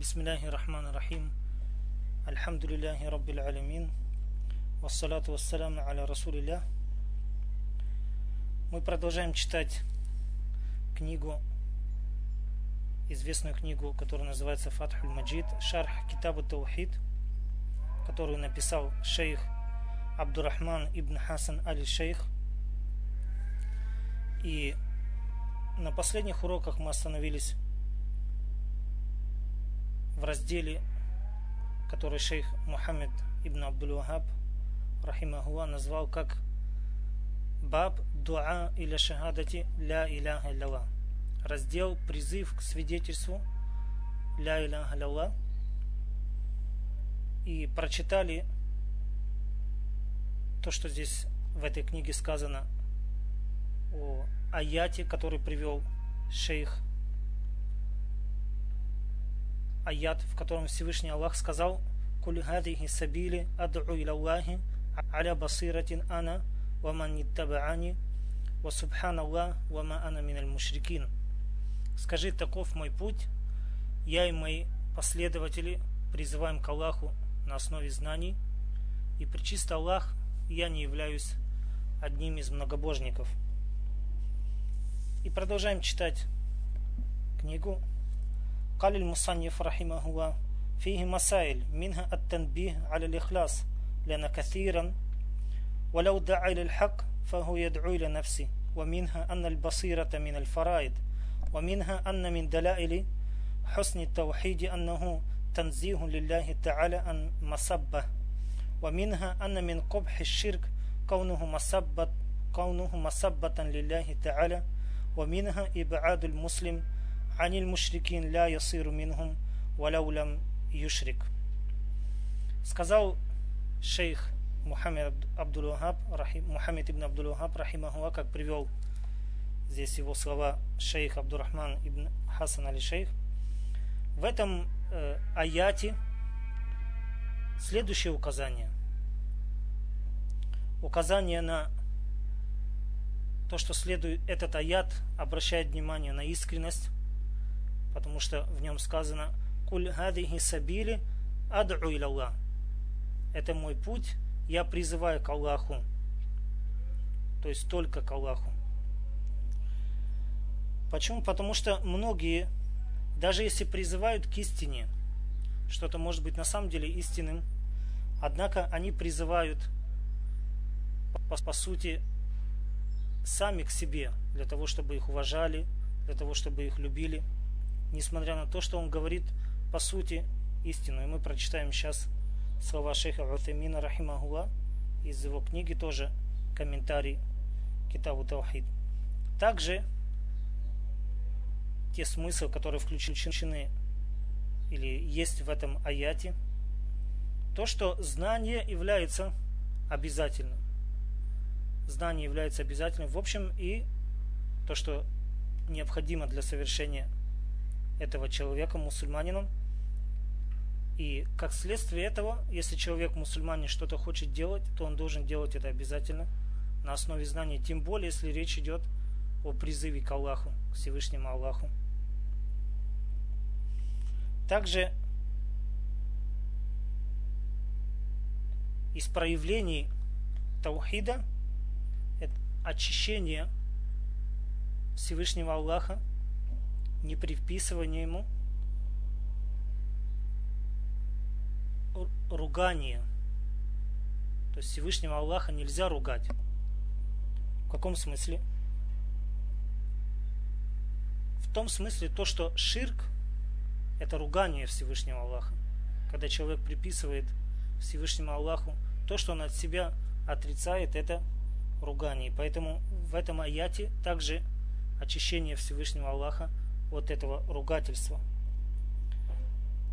بسم الله الرحمن الرحيم الحمد لله رب العالمين والصلاة والسلام على رسول الله Мы продолжаем читать книгу, известную книгу, которая называется Фатхуль Маджид, Шарх Китабу Таухид, которую написал шейх Абдурахман ибн Хасан Али Шейх. И на последних уроках мы остановились в разделе, который шейх Мухаммед ибн Абдул Вахаб рахимахуа назвал как Баб дуа или шахадати ля иляха илlallah. Раздел призыв к свидетельству ля иляха илlallah. И прочитали то, что здесь в этой книге сказано о аяте, который привел шейх аят, в котором Всевышний Аллах сказал «Куль гадихи сабили ад'у илаллахи аля басиратин ана ва ман ниттабаани ва субханаллах ва ма ана миналь мушрикин». Скажи, таков мой путь, я и мои последователи призываем к Аллаху на основе знаний, и причист Аллах я не являюсь одним из многобожников. И продолжаем читать книгу قال المصنف رحمه الله فيه مسائل منها التنبيه على الإخلاص لأن كثيرا ولو دعا إلى الحق فهو يدعو إلى نفسه ومنها أن البصيرة من الفرائض ومنها أن من دلائل حسن التوحيد أنه تنزيه لله تعالى عن مسبة ومنها أن من قبح الشرك كونه مسبة كونه مسبة لله تعالى ومنها إبعاد المسلم аниль мушрикин ля ясиру мингум валяулям юшрик. Сказал шейх Мухаммед Абдул-Вахаб, Мухаммед ибн Абдул-Вахаб, рахимахуа, как привел здесь его слова шейх Абдурахман ибн Хасан али шейх. В этом э, аяте следующее указание. Указание на то, что следует этот аят, обращает внимание на искренность, потому что в нем сказано «Куль хадихи сабили ад'у илаллах». Это мой путь, я призываю к Аллаху. То есть только к Аллаху. Почему? Потому что многие, даже если призывают к истине, что-то может быть на самом деле истинным, однако они призывают, по, по сути, сами к себе, для того, чтобы их уважали, для того, чтобы их любили, несмотря на то, что он говорит, по сути, истину. И мы прочитаем сейчас слова шейха Утамина Рахимахула из его книги тоже комментарий Китабу Таухид. Также те смыслы, которые включены или есть в этом аяте, то, что знание является обязательным. Знание является обязательным. В общем, и то, что необходимо для совершения этого человека, мусульманином, и как следствие этого, если человек мусульманин что-то хочет делать, то он должен делать это обязательно на основе знаний. Тем более, если речь идет о призыве к Аллаху, к Всевышнему Аллаху. Также из проявлений таухида это очищение Всевышнего Аллаха, не приписывание ему – ругание. То есть Всевышнего Аллаха нельзя ругать. В каком смысле? В том смысле то, что ширк это ругание Всевышнего Аллаха. Когда человек приписывает Всевышнему Аллаху то, что он от себя отрицает, это ругание. Поэтому в этом аяте также очищение Всевышнего Аллаха от этого ругательства –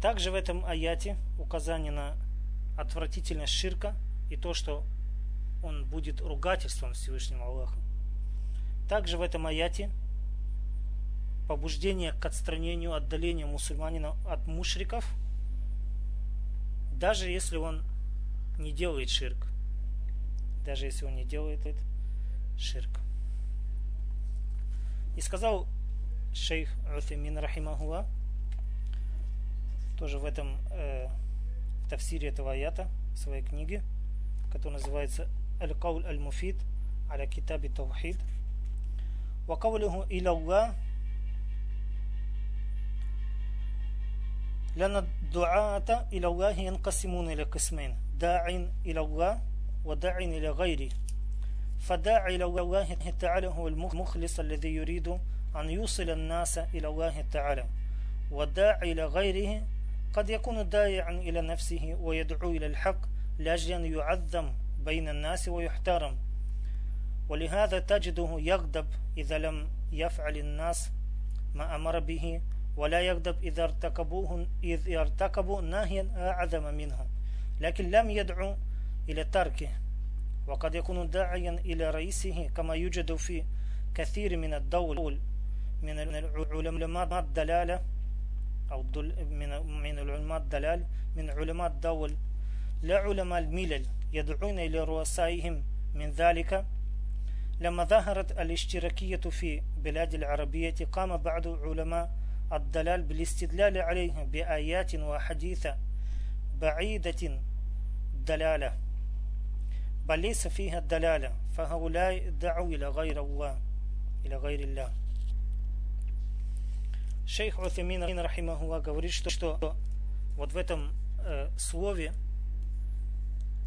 также в этом аяте указание на отвратительность ширка и то, что он будет ругательством Всевышнего Аллаха. Также в этом аяте побуждение к отстранению, отдалению мусульманина от мушриков, даже если он не делает ширк. Даже если он не делает этот ширк. И сказал шейх Уфимин Рахимахуа, тоже в этом э, в тафсире этого аята, в своей книге, которая называется Аль-Кауль Аль-Муфид على كتاب التوحيد وقوله إلى الله لأن الدعاة إلى الله ينقسمون إلى قسمين داع إلى الله وداع إلى غيره فداع إلى الله تعالى هو المخلص الذي يريد أن يوصل الناس إلى الله تعالى وداع إلى غيره قد يكون داعيا إلى نفسه ويدعو إلى الحق لأجل أن يعظم بين الناس ويحترم. ولهذا تجده يغضب إذا لم يفعل الناس ما أمر به ولا يغضب إذا ارتكبوه إذ ارتكبوا ناهيا أعظم منه لكن لم يدعو إلى تركه. وقد يكون داعيا إلى رئيسه كما يوجد في كثير من الدول. من العلماء الدلالة أو من من العلماء الدلال من علماء الدول. لا علماء الملل يدعون إلى رؤسائهم. من ذلك لما ظهرت الاشتراكية في بلاد العربية قام بعض علماء الدلال بالاستدلال عليه بآيات وحديث بعيدة دلالة. بل ليس فيها الدلالة فهؤلاء دعوا إلى غير الله إلى غير الله. Шейх Утамин Рахимахуа говорит, что, что вот в этом э, слове,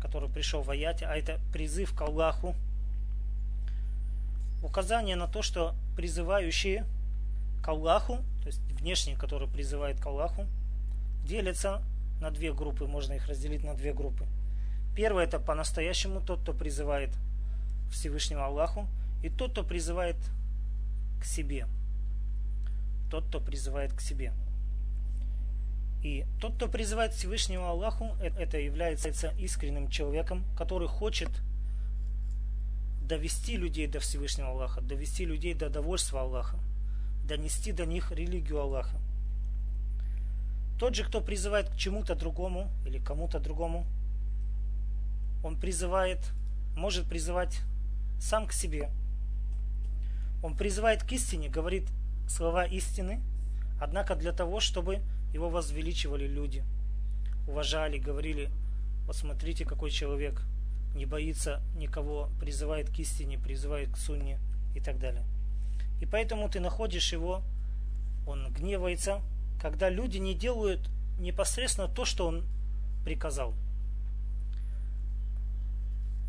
который пришел в аяте, а это призыв к Аллаху, указание на то, что призывающие к Аллаху, то есть внешние, которые призывают к Аллаху, делятся на две группы, можно их разделить на две группы. Первое это по-настоящему тот, кто призывает Всевышнего Аллаху, и тот, кто призывает к себе. Тот, кто призывает к себе. И тот, кто призывает Всевышнего Аллаху, э, это является искренним человеком, который хочет довести людей до Всевышнего Аллаха, довести людей до довольства Аллаха, донести до них религию Аллаха. Тот же, кто призывает к чему-то другому или кому-то другому, он призывает, может призывать сам к себе. Он призывает к истине, говорит слова истины, однако для того, чтобы его возвеличивали люди, уважали, говорили, вот смотрите, какой человек – не боится никого, призывает к истине, призывает к сунне и так далее. И поэтому ты находишь его, он гневается, когда люди не делают непосредственно то, что он приказал.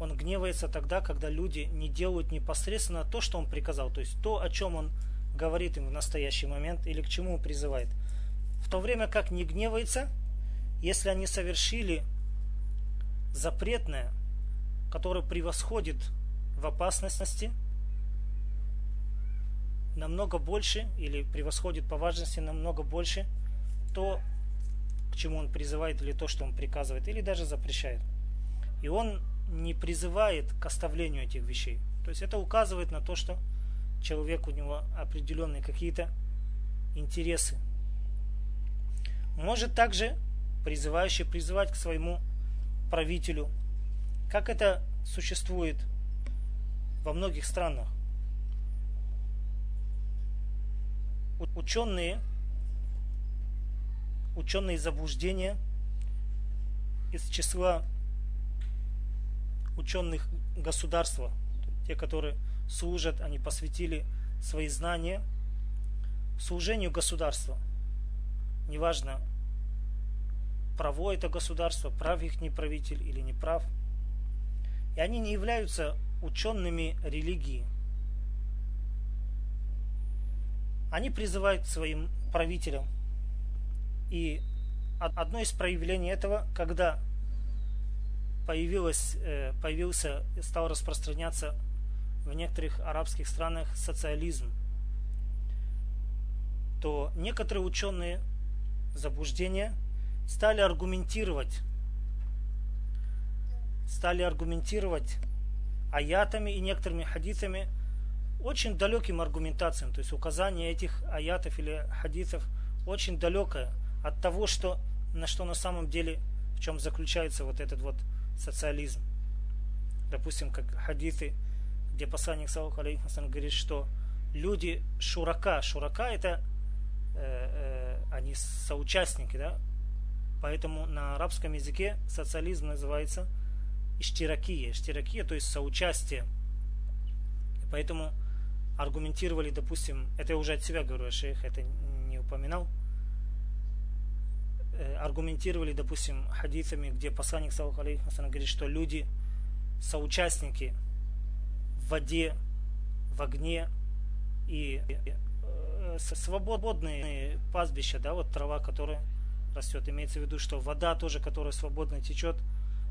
Он гневается тогда, когда люди не делают непосредственно то, что он приказал, то есть то, о чем он говорит им в настоящий момент или к чему призывает. В то время как не гневается, если они совершили запретное, который превосходит в опасности намного больше или превосходит по важности намного больше то, к чему он призывает или то, что он приказывает, или даже запрещает. И он не призывает к оставлению этих вещей. То есть это указывает на то, что человек у него определенные какие-то интересы. Может также призывающий призывать к своему правителю как это существует во многих странах? Ученые, ученые заблуждения из числа ученых государства, те, которые служат, они посвятили свои знания служению государства. Неважно, право это государство, прав их не правитель или не прав – и они не являются учеными религии. Они призывают своим правителям. И одно из проявлений этого, когда появилось, э, появился, стал распространяться в некоторых арабских странах социализм, то некоторые ученые заблуждения стали аргументировать стали аргументировать аятами и некоторыми хадисами очень далеким аргументациям. То есть указание этих аятов или хадисов очень далекое от того, что, на что на самом деле, в чем заключается вот этот вот социализм. Допустим, как хадисы, где посланник Саллаху алейхиссалам говорит, что люди шурака, шурака это э, э, они соучастники, да, поэтому на арабском языке социализм называется иштиракия. Иштиракия, то есть соучастие. И поэтому аргументировали, допустим, это я уже от себя говорю, а шейх это не упоминал, э, аргументировали, допустим, хадисами, где посланник Саллаху говорит, что люди соучастники в воде, в огне и э, свободные пастбища, да, вот трава, которая растет. Имеется в виду, что вода тоже, которая свободно течет,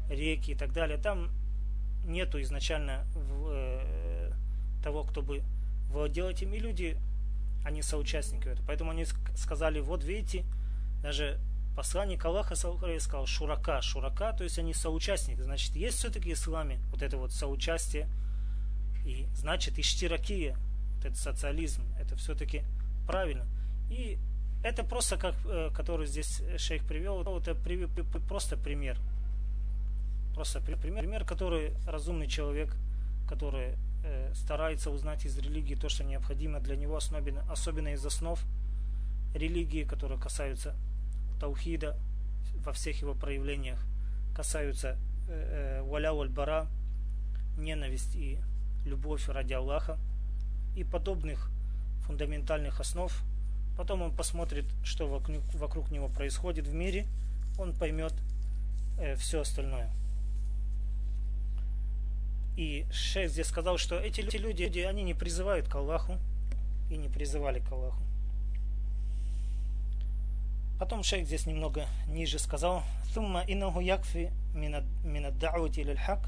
реки и так далее, там нету изначально э, того, кто бы владел этим. И люди, они соучастники этого. Поэтому они сказали, вот видите, даже посланник Аллаха сказал шурака, шурака, то есть они соучастники. Значит, есть все-таки в исламе вот это вот соучастие. И значит, иштиракия, вот этот социализм, это все-таки правильно. И это просто, как, э, который здесь шейх привел, это просто пример. Просто пример, который разумный человек, который э, старается узнать из религии то, что необходимо для него, особенно, особенно из основ религии, которые касаются таухида во всех его проявлениях, касаются э, валя валь бара, ненависть и любовь ради Аллаха и подобных фундаментальных основ. Потом он посмотрит, что вокруг, него происходит в мире, он поймет э, все остальное. И шейх здесь сказал, что эти люди, они не призывают к Аллаху и не призывали к Аллаху. Потом шейх здесь немного ниже сказал, «Сумма иннаху якфи минад да'вати лил хак»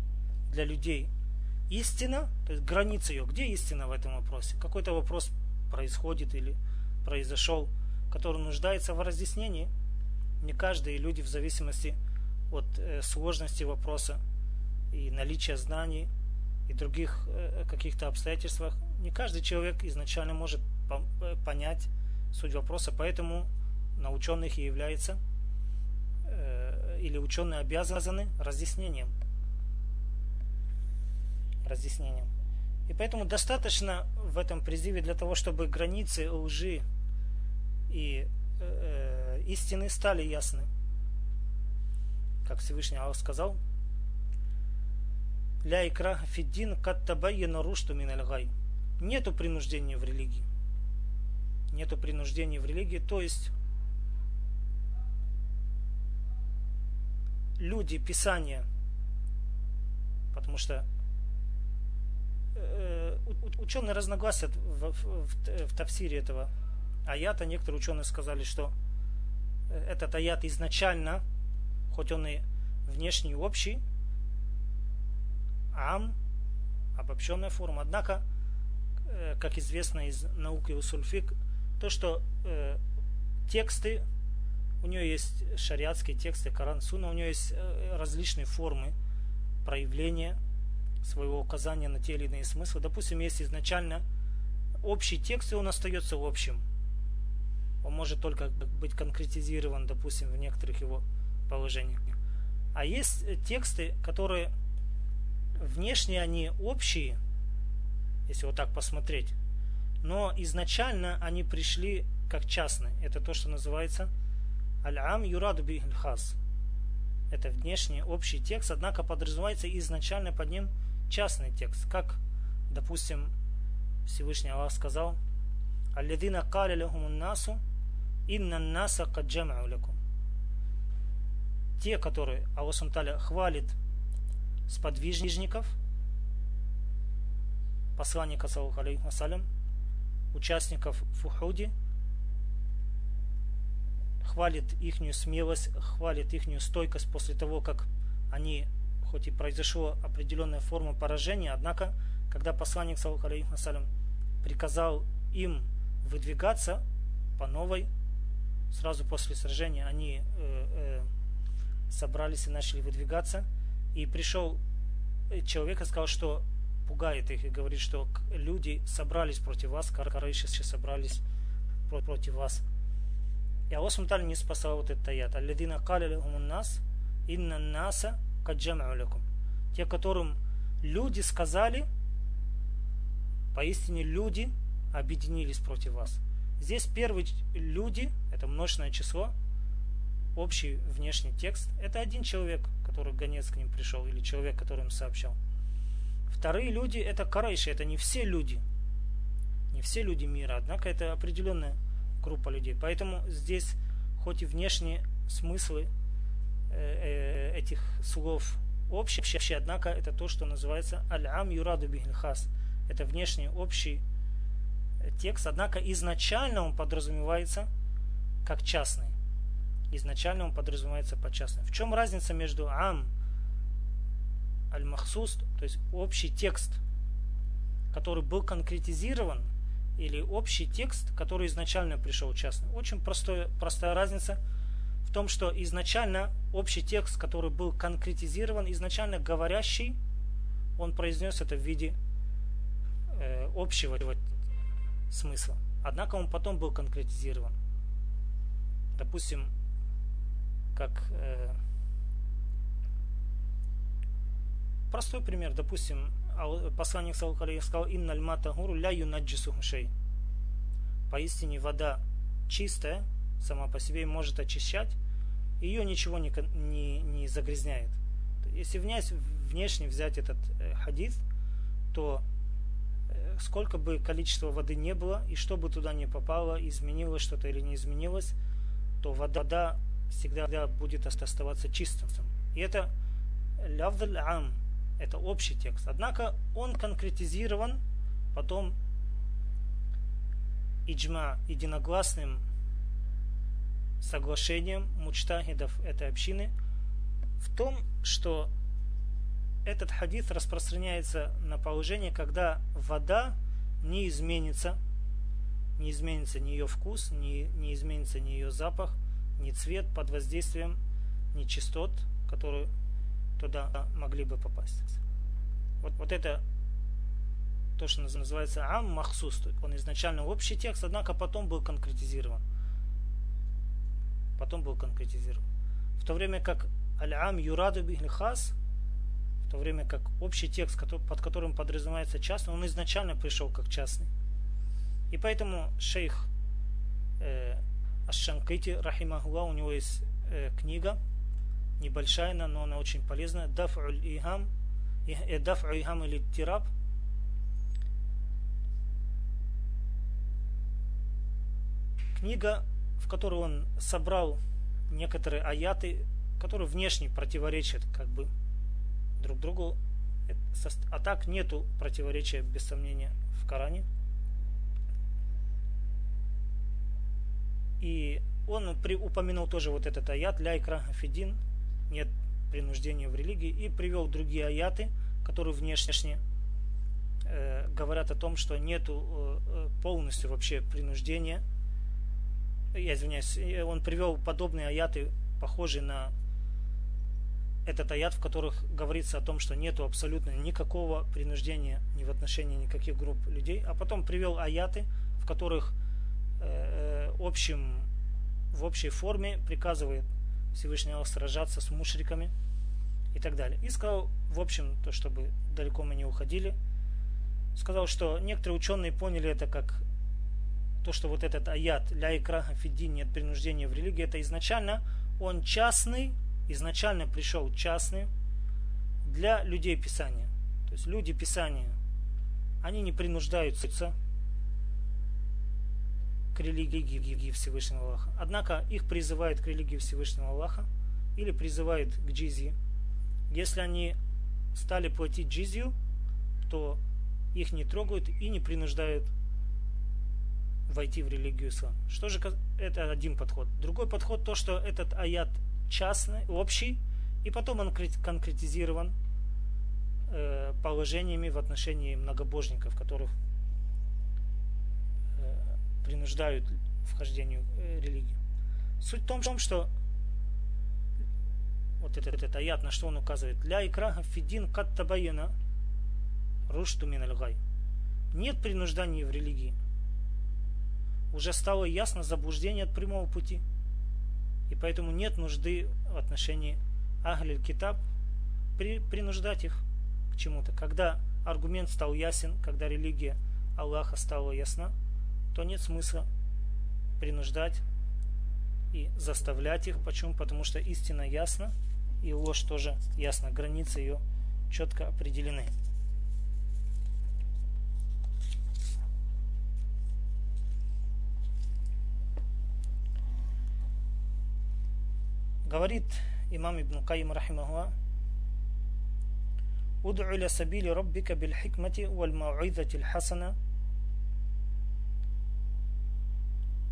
для людей истина, то есть граница ее, где истина в этом вопросе, какой-то вопрос происходит или произошел, который нуждается в разъяснении. Не каждые люди в зависимости от э, сложности вопроса и наличия знаний и других э, каких-то обстоятельствах, не каждый человек изначально может э, понять суть вопроса, поэтому на ученых и является или ученые обязаны разъяснением. Разъяснением. И поэтому достаточно в этом призыве для того, чтобы границы лжи и э, э, истины стали ясны. Как Всевышний Аллах сказал, «Ля икра фиддин каттабайяна рушту минальгай». Нету принуждения в религии. Нету принуждения в религии, то есть люди Писания, потому что ученые разногласят в, в, в, тафсире этого аята. Некоторые ученые сказали, что э, этот аят изначально, хоть он и внешний общий, ам, обобщенная форма. Однако, э, как известно из науки усульфик, то, что э, тексты, у нее есть шариатские тексты, Коран, Суна, у нее есть э, различные формы проявления своего указания на те или иные смыслы. Допустим, есть изначально общий текст, и он остается общим он может только быть конкретизирован, допустим, в некоторых его положениях. А есть тексты, которые внешне они общие, если вот так посмотреть, но изначально они пришли как частные. Это то, что называется Аль-Ам Юраду Хас. Это внешний общий текст, однако подразумевается изначально под ним частный текст. Как, допустим, Всевышний Аллах сказал, «Аллядина кали лахумун насу Инна наса каджамау лякум. Те, которые Аллах Сумталя хвалит сподвижников, посланника Саллаху алейхи участников Фухуди, хвалит ихнюю смелость, хвалит ихнюю стойкость после того, как они, хоть и произошла определенная форма поражения, однако, когда посланник Саллаху алейхи приказал им выдвигаться по новой сразу после сражения они э, э, собрались и начали выдвигаться. И пришел человек и сказал, что пугает их и говорит, что люди собрались против вас, корейши собрались против вас. И Аллах Субтитры не спасал вот этот аят. Алладина каля нас, инна наса каджам'у Те, которым люди сказали, поистине люди объединились против вас. Здесь первые люди, это множественное число, общий внешний текст, это один человек, который гонец к ним пришел, или человек, который им сообщал. Вторые люди это карайши, это не все люди. Не все люди мира, однако это определенная группа людей. Поэтому здесь хоть и внешние смыслы этих слов общие, однако это то, что называется аль-ам юраду бихильхас. Это внешний общий текст, однако изначально он подразумевается как частный. Изначально он подразумевается по частным. В чем разница между ам аль-махсус, то есть общий текст, который был конкретизирован, или общий текст, который изначально пришел частный. Очень простой, простая разница в том, что изначально общий текст, который был конкретизирован, изначально говорящий, он произнес это в виде э, общего смысла. Однако он потом был конкретизирован. Допустим, как э, простой пример, допустим, посланник Салкалей сказал, «Инналь матагуру ля юнаджису шей». Поистине вода чистая, сама по себе может очищать, ее ничего не, не, не загрязняет. Если внять, внешне взять этот э, хадис, то э, сколько бы количества воды не было, и что бы туда не попало, изменилось что-то или не изменилось, то вода всегда будет оставаться чистым. И это лавдаль ам, это общий текст. Однако он конкретизирован потом иджма, единогласным соглашением мучтахидов этой общины в том, что этот хадис распространяется на положение, когда вода не изменится, не изменится ни ее вкус, не, не изменится ни ее запах, ни цвет под воздействием нечистот, которые туда могли бы попасть. Вот, вот это то, что называется ам махсус. Он изначально общий текст, однако потом был конкретизирован. Потом был конкретизирован. В то время как аль-ам юраду хас, в то время как общий текст, под которым подразумевается частный, он изначально пришел как частный. И поэтому шейх э, Аш-Шанкити, у него есть э, книга, небольшая, но она очень полезная. Даф'уль ихам, э, даф'у ихам или тираб. Книга, в которой он собрал некоторые аяты, которые внешне противоречат как бы друг другу. А так нету противоречия, без сомнения, в Коране. И он при, упомянул тоже вот этот аят «Ля икра фидин» нет принуждения в религии и привел другие аяты, которые внешне э, говорят о том, что нету э, э полностью вообще принуждения. Я извиняюсь, он привел подобные аяты, похожие на этот аят, в которых говорится о том, что нету абсолютно никакого принуждения ни в отношении никаких групп людей, а потом привел аяты, в которых э, общим, в общей форме приказывает Всевышний сражаться с мушриками и так далее. И сказал, в общем, то, чтобы далеко мы не уходили, сказал, что некоторые ученые поняли это как то, что вот этот аят «Ля икраха фиддин» нет принуждения в религии, это изначально он частный, изначально пришел частный для людей Писания. То есть люди Писания, они не принуждаются к религии Всевышнего Аллаха. Однако их призывают к религии Всевышнего Аллаха или призывают к джизии. Если они стали платить джизию, то их не трогают и не принуждают войти в религию ислам. Что же это один подход. Другой подход то, что этот аят частный, общий, и потом он конкретизирован э, положениями в отношении многобожников, которых принуждают вхождению э, религию. Суть в том, что вот этот, этот аят, на что он указывает? Ля икраха фидин кат табайена рушту мин Нет принуждания в религии. Уже стало ясно заблуждение от прямого пути. И поэтому нет нужды в отношении Ахлиль Китаб при, принуждать их к чему-то. Когда аргумент стал ясен, когда религия Аллаха стала ясна, то нет смысла принуждать и заставлять их. Почему? Потому что истина ясна, и ложь тоже ясна. Границы ее четко определены. Говорит имам Ибн Каим рахимахуа, «Уд'у ля сабили раббика бил хикмати валь мау'идати хасана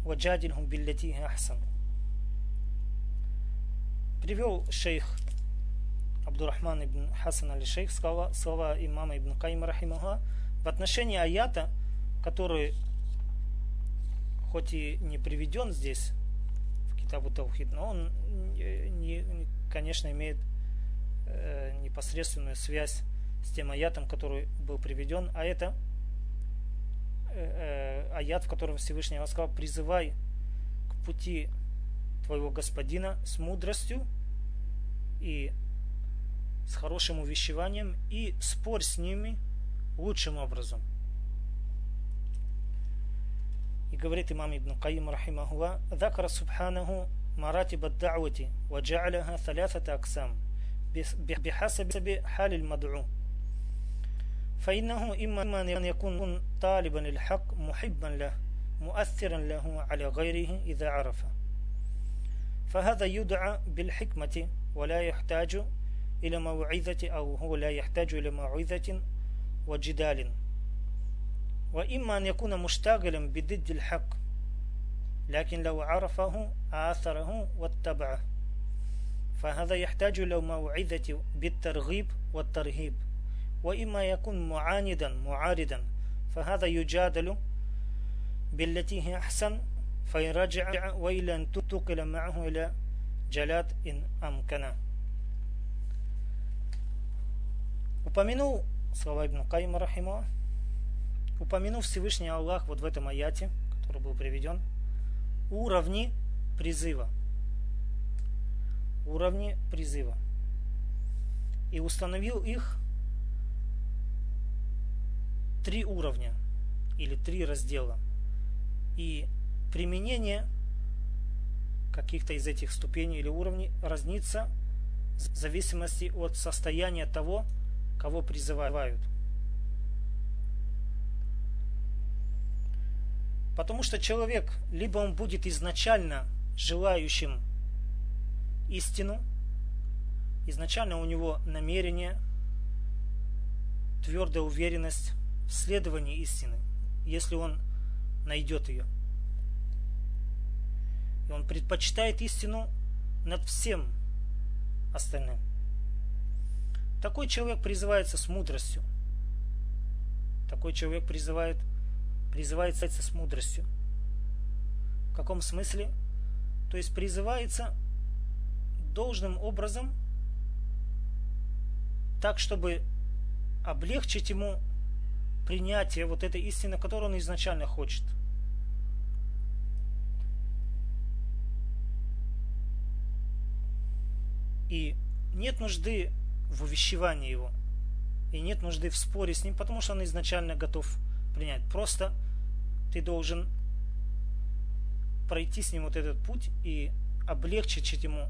ваджадильхум биллати ахсан». Привел шейх Абдурахман ибн Хасан аль-Шейх слова, слова имама ибн Кайма рахимаха в отношении аята, который хоть и не приведен здесь Китабу Таухид, но он, не, конечно, имеет э, непосредственную связь с тем аятом, который был приведен, а это э, э, аят, в котором Всевышний сказал, призывай к пути твоего господина с мудростью и с хорошим увещеванием и спорь с ними лучшим образом. говорит имам Ибн Каим рахимахуа, ذكر سبحانه مراتب الدعوة وجعلها ثلاثة أقسام بحسب حال المدعو فإنه إما أن يكون طالبا للحق محبا له مؤثرا له على غيره إذا عرفه فهذا يدعى بالحكمة ولا يحتاج إلى موعظة أو هو لا يحتاج إلى موعظة وجدال وإما أن يكون مشتغلا بضد الحق لكن لو عرفه آثره واتبعه فهذا يحتاج إلى موعظة بالترغيب والترهيب وإما يكون معاندا معارضا فهذا يجادل بالتي هي أحسن فيرجع وإلى أن تنتقل معه إلى جلاد إن أمكن Упомянул слова Ибн Кайма Рахима, упомянул Всевышний Аллах вот в этом аяте, который был приведен, уровни призыва. Уровни призыва. И установил их три уровня или три раздела. И применение каких-то из этих ступеней или уровней разнится в зависимости от состояния того, кого призывают. Потому что человек, либо он будет изначально желающим истину, изначально у него намерение, твердая уверенность в следовании истины, если он найдет ее – и он предпочитает истину над всем остальным. Такой человек призывается с мудростью. Такой человек призывает, призывается с мудростью. В каком смысле? То есть призывается должным образом так, чтобы облегчить ему принятие вот этой истины, которую он изначально хочет – И нет нужды в увещевании его. И нет нужды в споре с ним, потому что он изначально готов принять. Просто ты должен пройти с ним вот этот путь и облегчить ему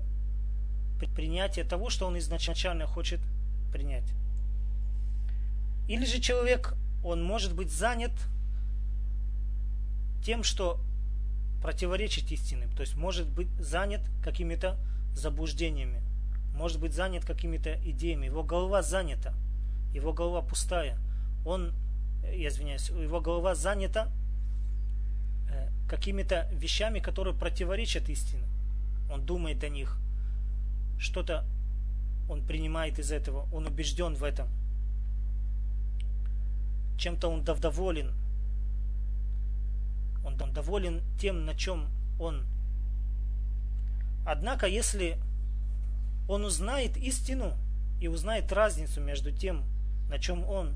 принятие того, что он изначально хочет принять. Или же человек, он может быть занят тем, что противоречит истине, то есть может быть занят какими-то заблуждениями может быть занят какими-то идеями, его голова занята, его голова пустая, он, я извиняюсь, его голова занята э, какими-то вещами, которые противоречат истине. Он думает о них, что-то он принимает из этого, он убежден в этом. Чем-то он доволен. Он, доволен тем, на чем он. Однако, если он узнает истину и узнает разницу между тем, на чем он,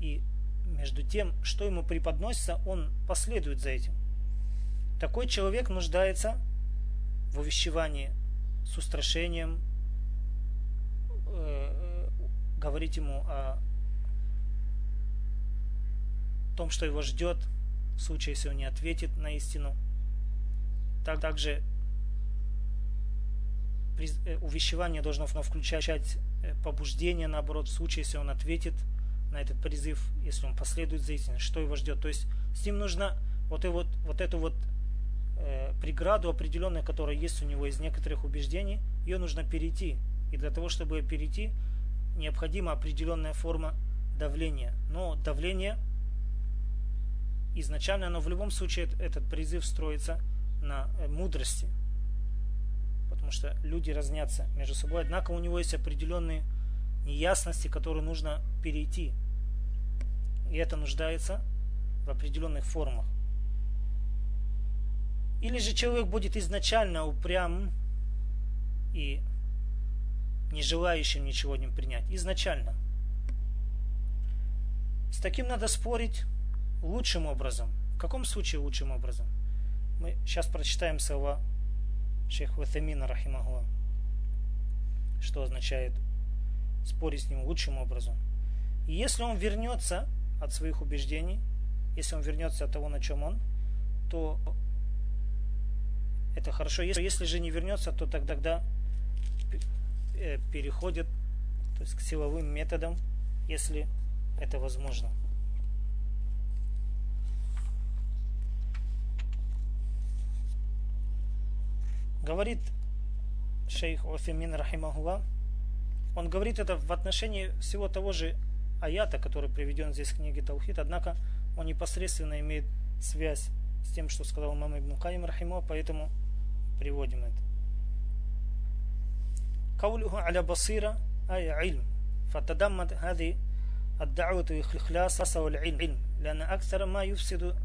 и между тем, что ему преподносится, он последует за этим. Такой человек нуждается в увещевании с устрашением, э, говорить ему о том, что его ждет, в случае, если он не ответит на истину. Так, также э, увещевание должно включать э, побуждение, наоборот, в случае, если он ответит на этот призыв, если он последует за истиной, что его ждет. То есть с ним нужно вот, и вот, вот эту вот э, преграду определенную, которая есть у него из некоторых убеждений, ее нужно перейти. И для того, чтобы перейти, необходима определенная форма давления. Но давление изначально, но в любом случае этот призыв строится на э, мудрости. Потому что люди разнятся между собой. Однако у него есть определенные неясности, которые нужно перейти. И это нуждается в определенных формах. Или же человек будет изначально упрям и не желающим ничего не принять. Изначально. С таким надо спорить лучшим образом. В каком случае лучшим образом? Мы сейчас прочитаем слова шейх Ватамина что означает спорить с ним лучшим образом. И если он вернется от своих убеждений, если он вернется от того, на чем он, то это хорошо. Если, если же не вернется, то тогда э, переходит то есть к силовым методам, если это возможно. Говорит шейх Офимин Рахимахула, он говорит это в отношении всего того же аята, который приведен здесь в книге Таухид, однако он непосредственно имеет связь с тем, что сказал мама Ибн Каим Рахимо, поэтому приводим это. قوله على بصيرة أي علم فتضمن هذه الدعوة الإخلاص والعلم لأن أكثر ما يفسد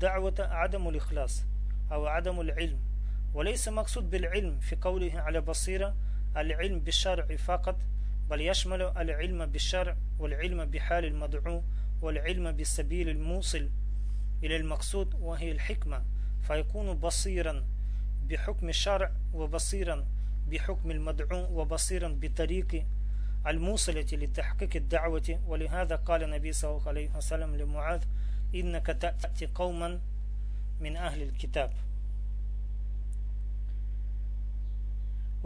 دعوة عدم الإخلاص أو عدم العلم وليس مقصود بالعلم في قوله على بصيرة العلم بالشرع فقط بل يشمل العلم بالشرع والعلم بحال المدعو والعلم بالسبيل الموصل إلى المقصود وهي الحكمة. فيكون بصيرا بحكم الشرع وبصيرا بحكم المدعو وبصيرا بطريق الموصلة لتحقيق الدعوة. ولهذا قال النبي صلى الله عليه وسلم لمعاذ إنك تأتي قوما من أهل الكتاب.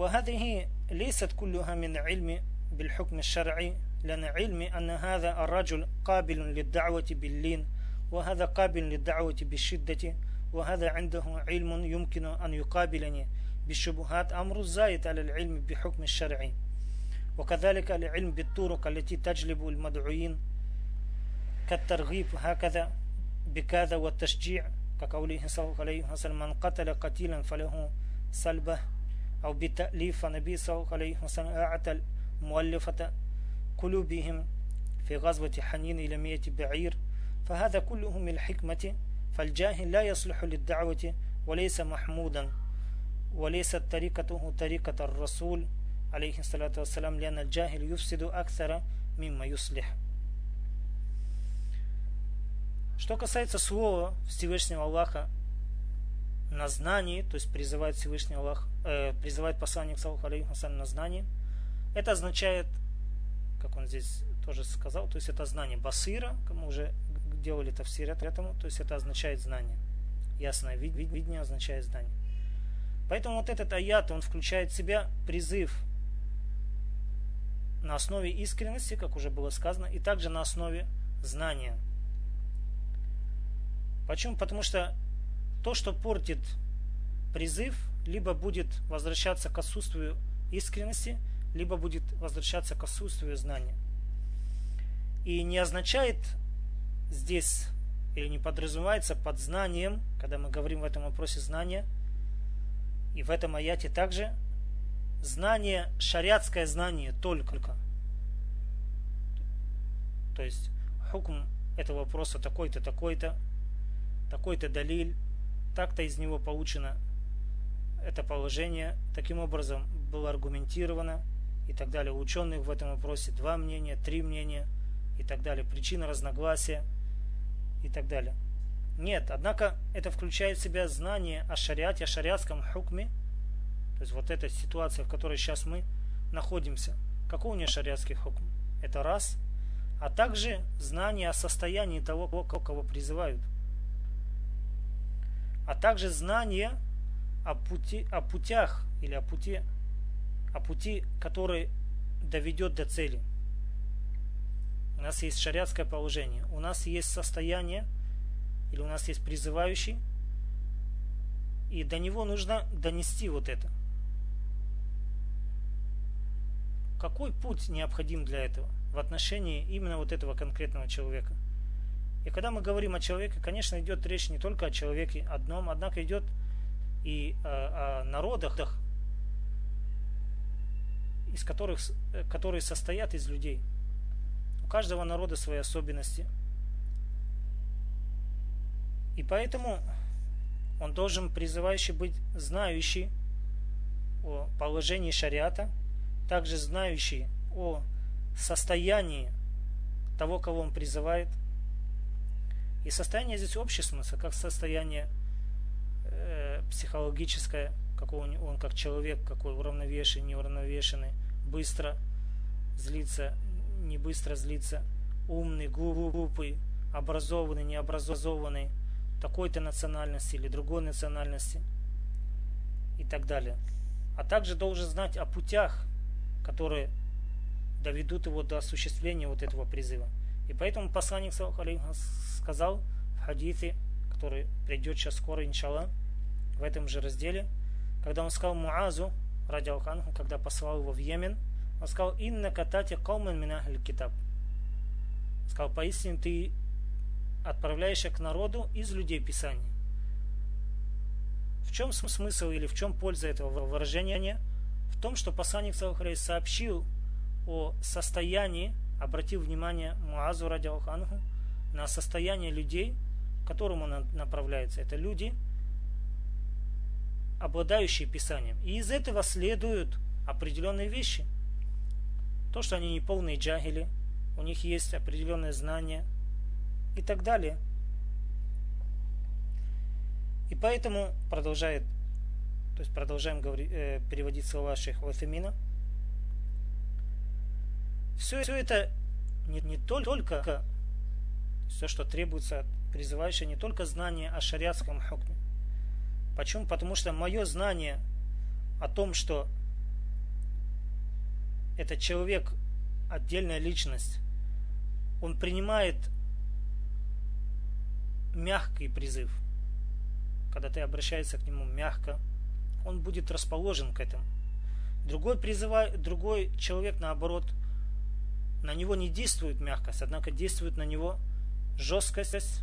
وهذه ليست كلها من علم بالحكم الشرعي لأن علمي أن هذا الرجل قابل للدعوة باللين وهذا قابل للدعوة بالشدة وهذا عنده علم يمكن أن يقابلني بالشبهات أمر زايد على العلم بحكم الشرعي. وكذلك العلم بالطرق التي تجلب المدعوين كالترغيب هكذا بكذا والتشجيع كقوله صلى الله عليه وسلم من قتل قتيلا فله سلبه أو بتأليف النبي صلى الله عليه وسلم أعطى مؤلفة قلوبهم في غزوة حنين إلى مئة بعير فهذا كله من الحكمة فالجاهل لا يصلح للدعوة وليس محمودا وليست طريقته طريقة الرسول عليه الصلاة والسلام لأن الجاهل يفسد أكثر مما يصلح Что касается слова Всевышнего Аллаха на знании, то есть призывает Всевышний Аллах, э, призывает посланник Саллаху на знание, это означает, как он здесь тоже сказал, то есть это знание басира, мы уже делали это все этому, то есть это означает знание. Ясное вид, видение означает знание. Поэтому вот этот аят, он включает в себя призыв на основе искренности, как уже было сказано, и также на основе знания. Почему? Потому что то, что портит призыв, либо будет возвращаться к отсутствию искренности, либо будет возвращаться к отсутствию знания. И не означает здесь, или не подразумевается под знанием, когда мы говорим в этом вопросе знания, и в этом аяте также, знание, шариатское знание только. То есть, хукм этого вопроса такой-то, такой-то, такой-то далиль, так-то из него получено это положение. Таким образом, было аргументировано и так далее. У ученых в этом вопросе два мнения, три мнения и так далее. Причина разногласия и так далее. Нет, однако это включает в себя знание о шариате, о шариатском хукме. То есть вот эта ситуация, в которой сейчас мы находимся. Какой у нее шариатский хукм? Это раз. А также знание о состоянии того, кого призывают. А также знание о, пути, о путях или о пути, о пути, который доведет до цели. У нас есть шариатское положение. У нас есть состояние, или у нас есть призывающий, и до него нужно донести вот это. Какой путь необходим для этого в отношении именно вот этого конкретного человека? И когда мы говорим о человеке, конечно, идет речь не только о человеке одном, однако идет и о, о народах, из которых, которые состоят из людей. У каждого народа свои особенности – и поэтому он должен призывающий быть знающий о положении шариата, также знающий о состоянии того, кого он призывает. И состояние здесь общий смысл, как состояние э, психологическое, какой он, он как человек, какой уравновешенный, неуравновешенный, быстро злится, не быстро злится, умный, глупый, образованный, необразованный, такой-то национальности или другой национальности и так далее. А также должен знать о путях, которые доведут его до осуществления вот этого призыва. И поэтому посланник сказал в хадите, который придет сейчас скоро, иншалла, в этом же разделе, когда он сказал Муазу, ради Алханху, когда послал его в Йемен, он сказал, «Инна катати каумен минахль китаб». Сказал, поистине ты отправляешься к народу из людей Писания. В чем смысл или в чем польза этого выражения? В том, что посланник сообщил о состоянии, обратил внимание Муазу Радиалханху на состояние людей, к которым он направляется. Это люди, обладающие Писанием. И из этого следуют определенные вещи. То, что они не полные джагили, у них есть определенные знания – и так далее. И поэтому продолжает, то есть продолжаем говорить, э, переводить слова шейха Уэфемина. Все, все это не, не только все, что требуется от призывающего, не только знание о шариатском хукме. Почему? Потому что мое знание о том, что этот человек, отдельная личность, он принимает мягкий призыв. Когда ты обращаешься к нему мягко, он будет расположен к этому. Другой, призыва, другой человек, наоборот, на него не действует мягкость, однако действует на него жесткость,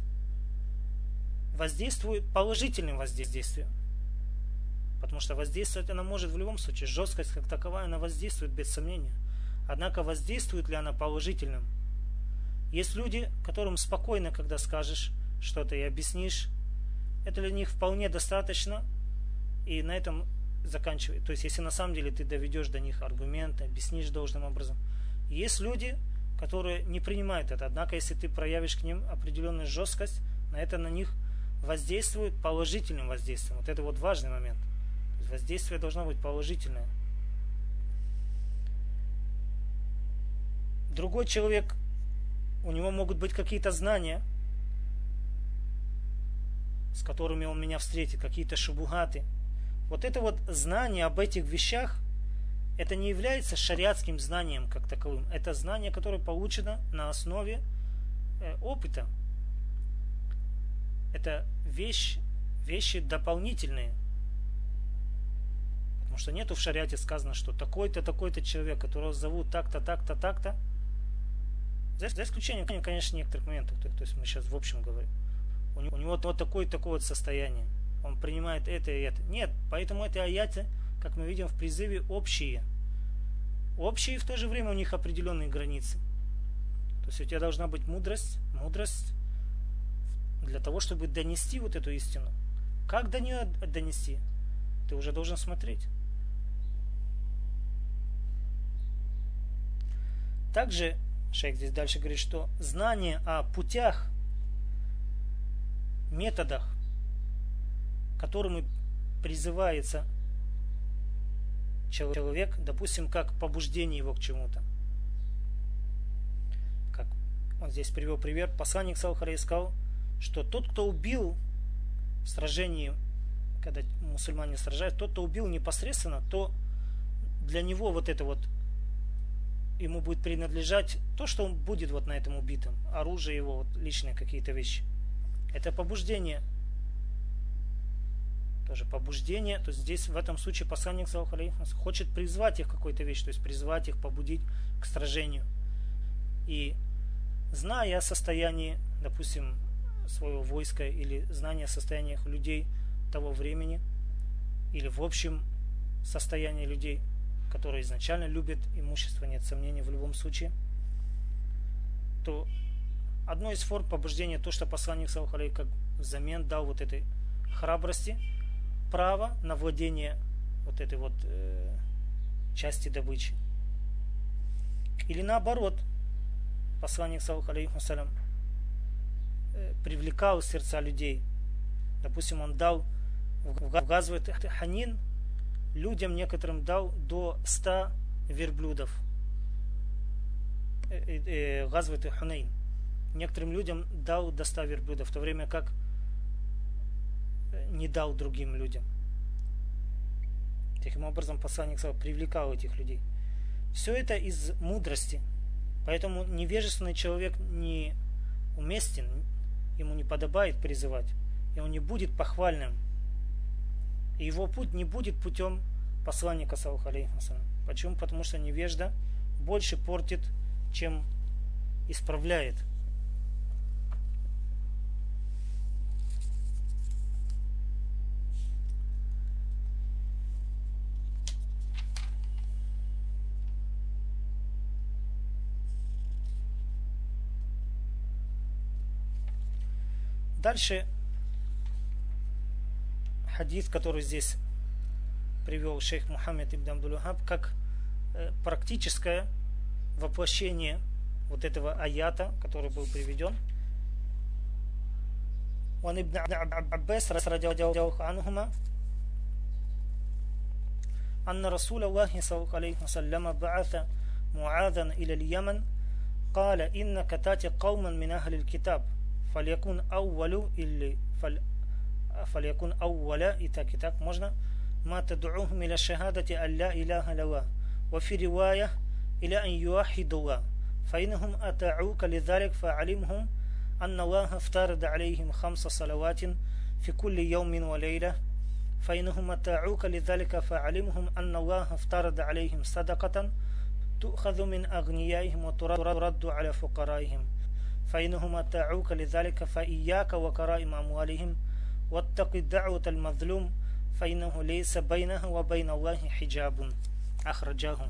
воздействует положительным воздействием. Потому что воздействовать она может в любом случае. Жесткость как таковая, она воздействует без сомнения. Однако воздействует ли она положительным? Есть люди, которым спокойно, когда скажешь, что-то и объяснишь, это для них вполне достаточно, и на этом заканчивает. То есть, если на самом деле ты доведешь до них аргументы, объяснишь должным образом. Есть люди, которые не принимают это, однако, если ты проявишь к ним определенную жесткость, на это на них воздействует положительным воздействием. Вот это вот важный момент. Воздействие должно быть положительное. Другой человек, у него могут быть какие-то знания – с которыми он меня встретит, какие-то шабугаты. Вот это вот знание об этих вещах, это не является шариатским знанием как таковым. Это знание, которое получено на основе э, опыта. Это вещь, вещи дополнительные. Потому что нету в шариате сказано, что такой-то, такой-то человек, которого зовут так-то, так-то, так-то. За, за исключением, конечно, некоторых моментов. То, то есть мы сейчас в общем говорим. У него, у него вот такое такое вот состояние. Он принимает это и это. Нет, поэтому эти аяты, как мы видим в призыве, общие. Общие и в то же время у них определенные границы. То есть у тебя должна быть мудрость, мудрость для того, чтобы донести вот эту истину. Как до нее донести? Ты уже должен смотреть. Также шейх здесь дальше говорит, что знание о путях, методах, которыми призывается человек, допустим, как побуждение его к чему-то. Как он здесь привел пример, посланник Салхара сказал, что тот, кто убил в сражении, когда мусульмане сражают, тот, кто убил непосредственно, то для него вот это вот ему будет принадлежать то, что он будет вот на этом убитом, оружие его, вот личные какие-то вещи. Это побуждение. Тоже побуждение. То есть здесь в этом случае посланник хочет призвать их какой-то вещь, то есть призвать их, побудить к сражению. И зная о состоянии, допустим, своего войска или знания о состояниях людей того времени, или в общем состоянии людей, которые изначально любят имущество, нет сомнений в любом случае, то одно из форм побуждения, то, что посланник Салхалей как взамен дал вот этой храбрости, право на владение вот этой вот э, части добычи. Или наоборот, посланник Салхалей э, привлекал сердца людей. Допустим, он дал в газовый ханин людям некоторым дал до 100 верблюдов. Э, э, Газват и Хунейн. Некоторым людям дал до 100 верблюдов, в то время как э, не дал другим людям. Таким образом, посланник привлекал этих людей. Все это из мудрости. Поэтому невежественный человек не уместен, ему не подобает призывать, и он не будет похвальным и его путь не будет путем посланника Саллаху Почему? Потому что невежда больше портит, чем исправляет. Дальше хадис, который здесь привел шейх Мухаммед ибн Абдулухаб, как э, практическое воплощение вот этого аята, который был приведен. وعن ابن عباس رضي الله عنهما أن رسول الله صلى الله عليه وسلم بعث معاذا إلى اليمن قال إنك تاتي قوما من أهل الكتاب فليكن أول اللي فل فليكن أول إتاكتاك مجنى. ما تدعوهم إلى شهادة أن لا إله إلا وفي رواية إلى أن يوحدوا فإنهم أتعوك لذلك فعلمهم أن الله افترض عليهم خمس صلوات في كل يوم وليلة. فإنهم أتعوك لذلك فعلمهم أن الله افترض عليهم صدقة تؤخذ من أغنيائهم وترد على فقرائهم. فإنهم أتعوك لذلك فإياك وكرائم أموالهم واتق دعوة المظلوم فإنه ليس بينها وبين الله حجاب أخرجاه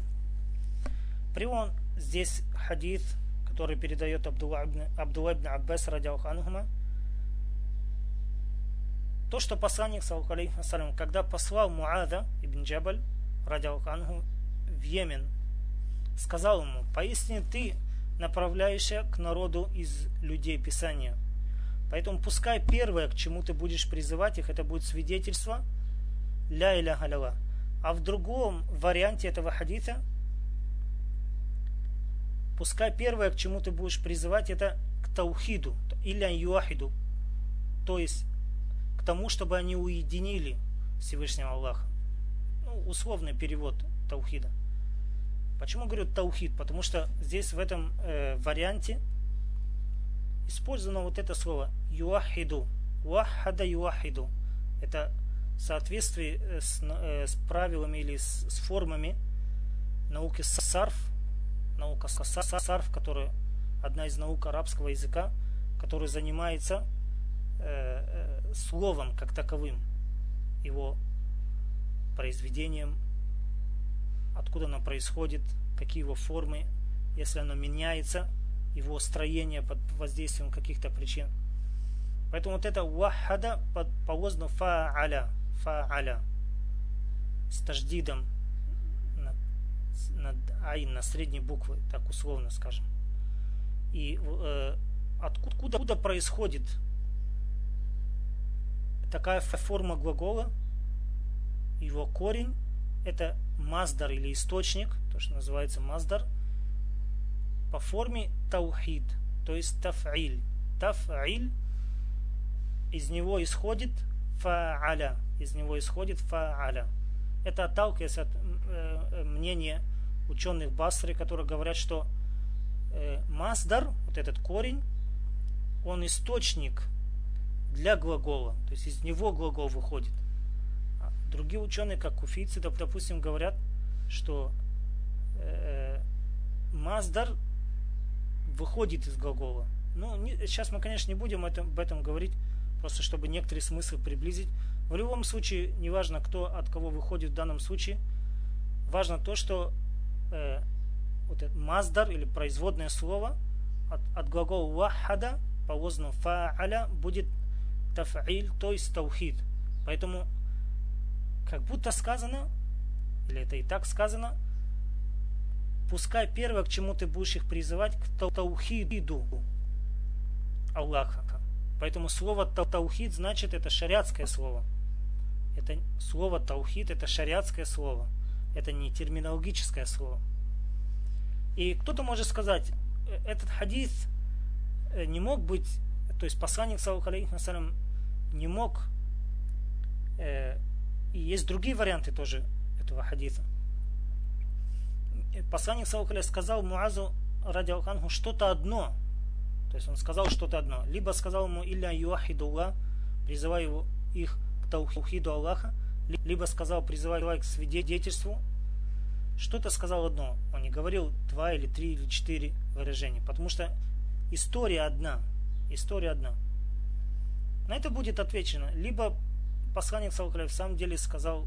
Привел здесь хадис, который передает Абдулла ибн Аббас, радиалханхума, то, что посланник, салям, когда послал Муада ибн Джабаль, радиалханху, в Йемен, сказал ему, поясни ты направляешься к народу из людей Писания – Поэтому пускай первое, к чему ты будешь призывать их, это будет свидетельство ля иля халяла. А в другом варианте этого хадита, пускай первое, к чему ты будешь призывать, это к таухиду, или юахиду, то есть к тому, чтобы они уединили Всевышнего Аллаха. Ну, условный перевод таухида. Почему говорю таухид? Потому что здесь в этом э, варианте использовано вот это слово юахиду. Вахада юахиду. Это в соответствии э, с, э, с правилами или с, с формами науки сарф, наука сарф, которая одна из наук арабского языка, которая занимается э, э, словом как таковым, его произведением, откуда оно происходит, какие его формы, если оно меняется, его строение под воздействием каких-то причин. Поэтому вот это вахада под, по возну фа'аля, фа'аля, с таждидом над, над айн на средней буквы, так условно скажем. И э, откуда, откуда происходит такая форма глагола, его корень это маздар или источник, то, что называется маздар, по форме таухид, то есть таф'иль. Таф'иль, из него исходит фа'аля, из него исходит фа'аля. Это отталкивается от э, мнения ученых Басры, которые говорят, что э, маздар, вот этот корень, он источник для глагола, то есть из него глагол выходит. Другие ученые, как куфийцы, допустим, говорят, что э, маздар выходит из глагола. Ну, не, сейчас мы, конечно, не будем это, об этом говорить, просто чтобы некоторые смыслы приблизить. В любом случае, неважно, кто от кого выходит в данном случае, важно то, что э, вот этот маздар или производное слово от, от глагола вахада по лозному фа'аля будет таф'иль, то есть таухид. Поэтому как будто сказано, или это и так сказано, пускай первое, к чему ты будешь их призывать, к таухиду Аллаха. Поэтому слово таухид значит это шариатское слово. Это слово таухид это шариатское слово. Это не терминологическое слово. И кто-то может сказать, «Э, этот хадис э, не мог быть, то есть посланник, саллаху не мог, э, и есть другие варианты тоже этого хадиса. Посланник, саллаху сказал Муазу, ради Алханху, что-то одно. То есть он сказал что-то одно. Либо сказал ему Илля Юахидулла, призывая его, их к таухиду Аллаха, либо сказал, призывая к свидетельству, что-то сказал одно. Он не говорил два или три или четыре выражения. Потому что история одна. История одна. На это будет отвечено. Либо посланник в самом деле сказал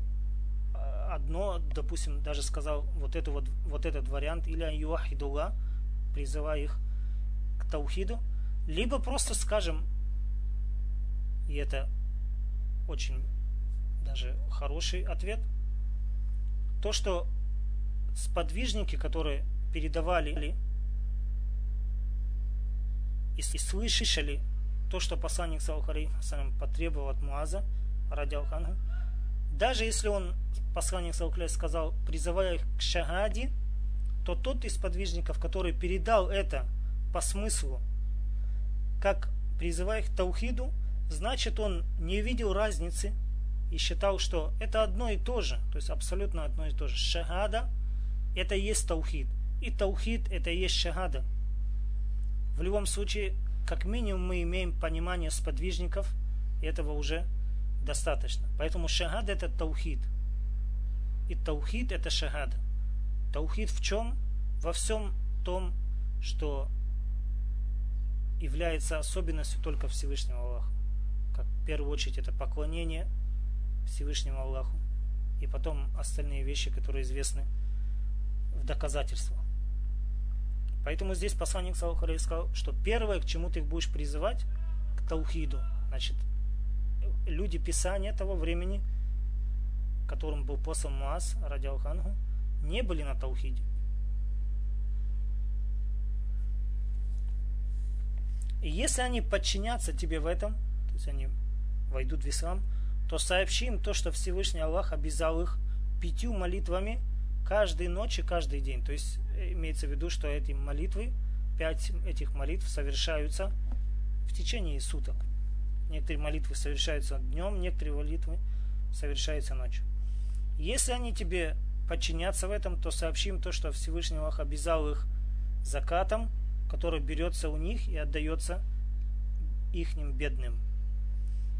а, одно, допустим, даже сказал вот, это вот, вот этот вариант, или юахидулла, призывая их к таухиду, либо просто скажем, и это очень даже хороший ответ, то, что сподвижники, которые передавали и, и слышали то, что посланник Салхари потребовал от Муаза, ради Алханга, даже если он, посланник Салхари сказал, призывая их к шагаде, то тот из подвижников, который передал это по смыслу, как призывая их к таухиду, значит он не видел разницы и считал, что это одно и то же, то есть абсолютно одно и то же. Шагада – это и есть таухид, и таухид – это и есть шагада. В любом случае, как минимум мы имеем понимание сподвижников, этого уже достаточно. Поэтому шагад это таухид. И таухид это шагад. Таухид в чем? Во всем том, что является особенностью только Всевышнего Аллаха. Как в первую очередь это поклонение Всевышнему Аллаху. И потом остальные вещи, которые известны в доказательство. Поэтому здесь посланник Салхари сказал, что первое, к чему ты их будешь призывать, к таухиду. Значит, люди Писания того времени, которым был послан Муаз, ради Алхангу, не были на таухиде. И если они подчинятся тебе в этом, то есть они войдут в ислам, то сообщи им то, что Всевышний Аллах обязал их пятью молитвами каждой ночи, каждый день. То есть имеется в виду, что эти молитвы, пять этих молитв совершаются в течение суток. Некоторые молитвы совершаются днем, некоторые молитвы совершаются ночью. Если они тебе подчинятся в этом, то сообщим то, что Всевышний Аллах обязал их закатом, который берется у них и отдается ихним бедным.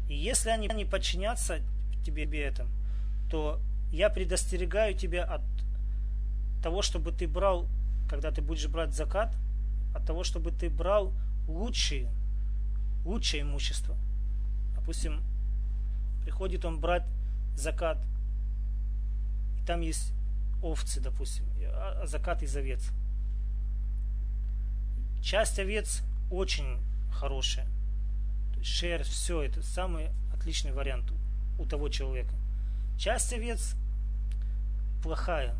И если они не подчинятся тебе этом, то я предостерегаю тебя от того, чтобы ты брал, когда ты будешь брать закат, от того, чтобы ты брал лучшие, лучшее имущество. Допустим, приходит он брать закат, и там есть овцы, допустим, а, а закат из овец. Часть овец очень хорошая. Шерсть, все это самый отличный вариант у того человека. Часть овец плохая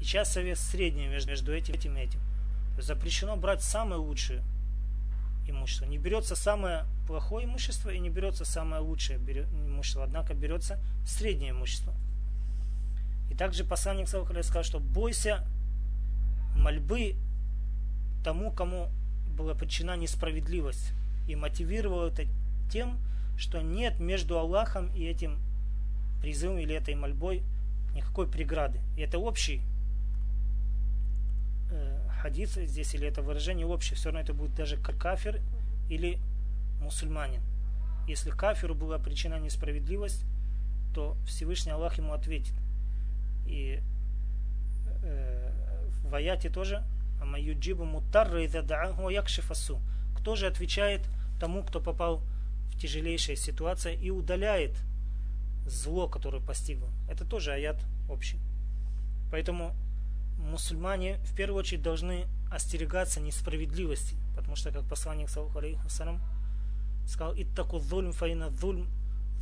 И часть совет средняя между, этим и этим. Запрещено брать самое лучшее имущество. Не берется самое плохое имущество и не берется самое лучшее имущество. Однако берется среднее имущество. И также посланник Салахаля сказал, что бойся мольбы тому, кому была причина несправедливость. И мотивировал это тем, что нет между Аллахом и этим призывом или этой мольбой никакой преграды. И это общий э, хадис здесь, или это выражение общее. Все равно это будет даже кафир или мусульманин. Если кафиру была причина несправедливость, то Всевышний Аллах ему ответит. И э, в аяте тоже Амаюджибу мутарра ида дааху якшифасу. Кто же отвечает тому, кто попал в тяжелейшая ситуация и удаляет зло, которое постигло. Это тоже аят общий. Поэтому мусульмане в первую очередь должны остерегаться несправедливости, потому что, как посланник Салам сказал, «Иттаку зульм фаина зульм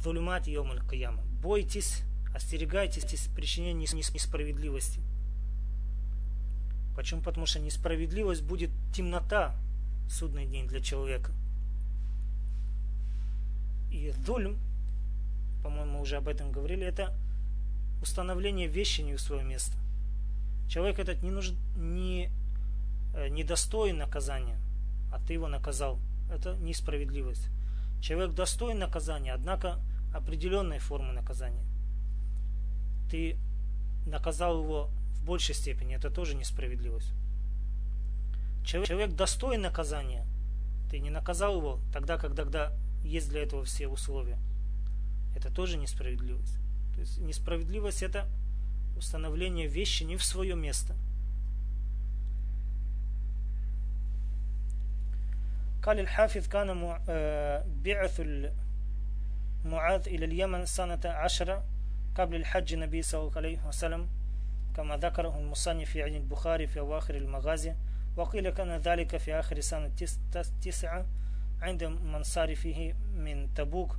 зулюмат йомаль кияма». Бойтесь, остерегайтесь причинения несправедливости. Почему? Потому что несправедливость будет темнота в судный день для человека. И зульм, по-моему, уже об этом говорили, это установление вещи не в свое место. Человек этот не, нужен, не, э, не достоин наказания, а ты его наказал. Это несправедливость. Человек достоин наказания, однако определенной формы наказания. Ты наказал его в большей степени, это тоже несправедливость. Человек, достоин наказания, ты не наказал его тогда, когда, когда есть для этого все условия. Это тоже несправедливость. То есть несправедливость это установление вещи не в свое место. قال الحافظ كان بعث معاذ إلى اليمن سنة عشرة قبل الحج النبي صلى الله عليه وسلم كما ذكره المصنف في عين البخاري في أواخر المغازي وقيل كان ذلك في آخر سنة تسعة عند منصرفه من تبوك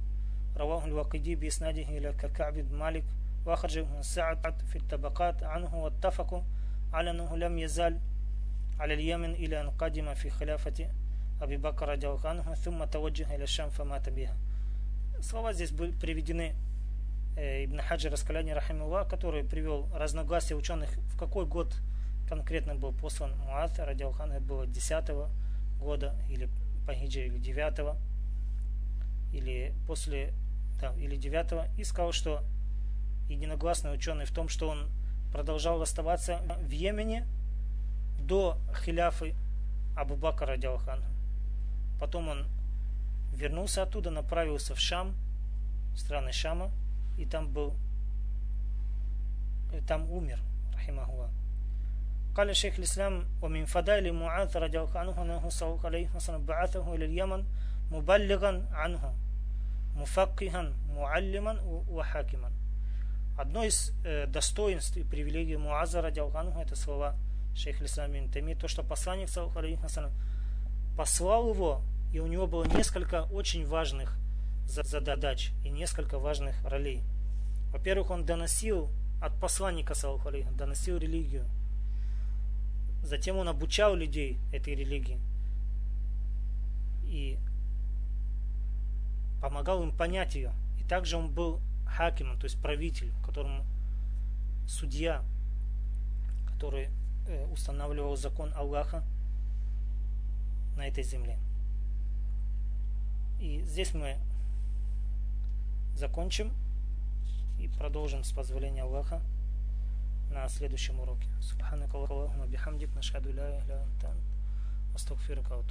رواه الوقيدي بإسناده إلى كعب بن مالك وأخرجه سعد في الطبقات عنه واتفقوا على أنه لم يزال على اليمن إلى أن قدم في خلافة أبي بكر رضي الله عنه ثم توجه إلى الشام فمات بها Слова здесь были приведены э, Ибн Хаджи Раскаляни Рахимулла, который привел разногласия ученых, в какой год конкретно был послан Муад, Радиалхан, это было 10 года, или по хиджи, или 9 или после, да, или 9 и сказал, что единогласный ученый в том, что он продолжал оставаться в Йемене до хиляфы Абу Бакра Радиалхан. Потом он вернулся оттуда, направился в Шам, в страны Шама, и там был, там умер, рахимахуа. قال شيخ الإسلام ومن فضائل معاذ رضي الله عنه أنه صلى الله عليه وسلم بعثه إلى اليمن مبلغا عنه مفقها معلما وحاكما Одно из э, достоинств и привилегий Муаза ради Алхануху, это слова шейх Ислам Тами, то, что посланник послал его, и у него было несколько очень важных задач и несколько важных ролей. Во-первых, он доносил от посланника, доносил религию. Затем он обучал людей этой религии. И помогал им понять ее. И также он был хакимом, то есть правитель, которому судья, который э, устанавливал закон Аллаха на этой земле. И здесь мы закончим и продолжим с позволения Аллаха на следующем уроке. Субханакаллаху бихамдик нашхаду ля иля антан. Астагфирука ва